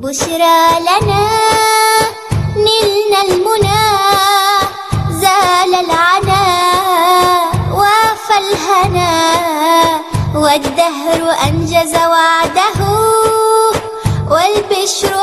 بشرى لنا نلنا المنى زال العنا وعفى الهنا. والدهر أنجز وعده والبشر